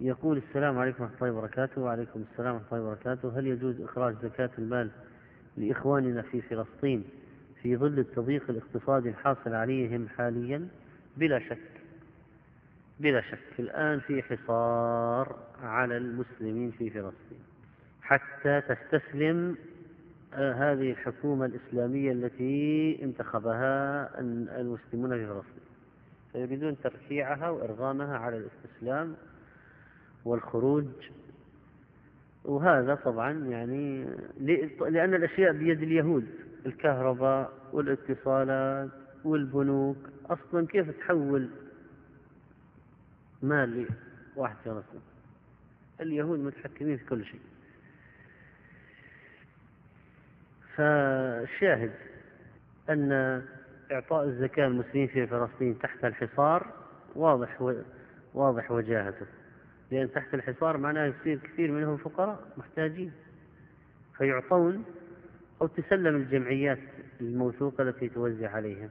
يقول السلام عليكم ورحمة الله وبركاته. وعليكم السلام ورحمة الله وبركاته. هل يجوز إخراج زكاة المال لإخواننا في فلسطين في ظل التضييق الاقتصادي الحاصل عليهم حاليا؟ بلا شك. بلا شك. الآن في حصار على المسلمين في فلسطين. حتى تستسلم آه، هذه الحكومة الإسلامية التي انتخبها المسلمون في فلسطين. فيريدون ترفيعها وإرغامها على الاستسلام والخروج. وهذا طبعا يعني لأن الأشياء بيد اليهود الكهرباء والاتصالات والبنوك. أصلا كيف تحول مال لواحد في اليهود متحكمين في كل شيء. فالشاهد أن إعطاء الزكاة المسلمين في فلسطين تحت الحصار واضح. واضح وجاهته. لأن تحت الحصار معناه يصير كثير منهم فقراء محتاجين. فيعطون أو تسلم الجمعيات الموثوقة التي توزع عليهم.